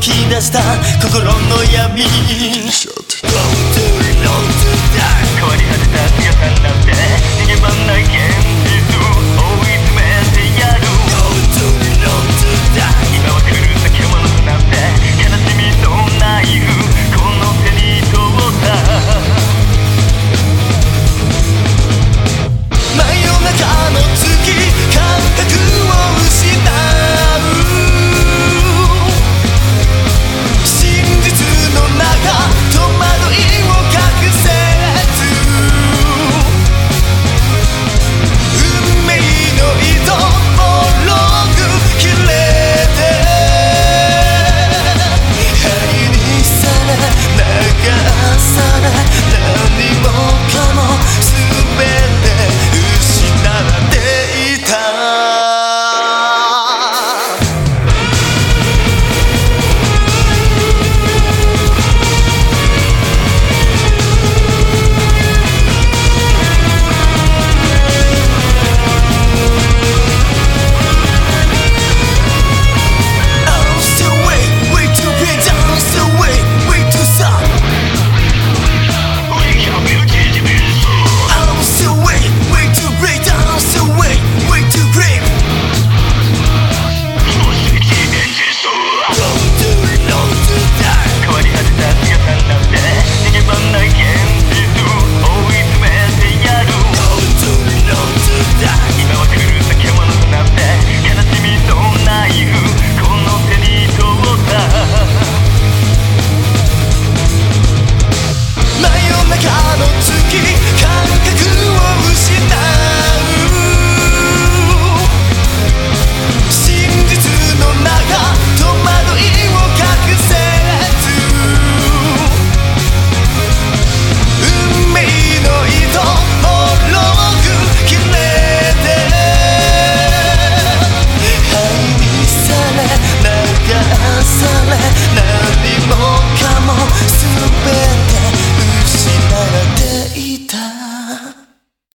き出した心の闇。Shut down. To long to die 果てた強さなて。逃げ場ない中の月感覚を失う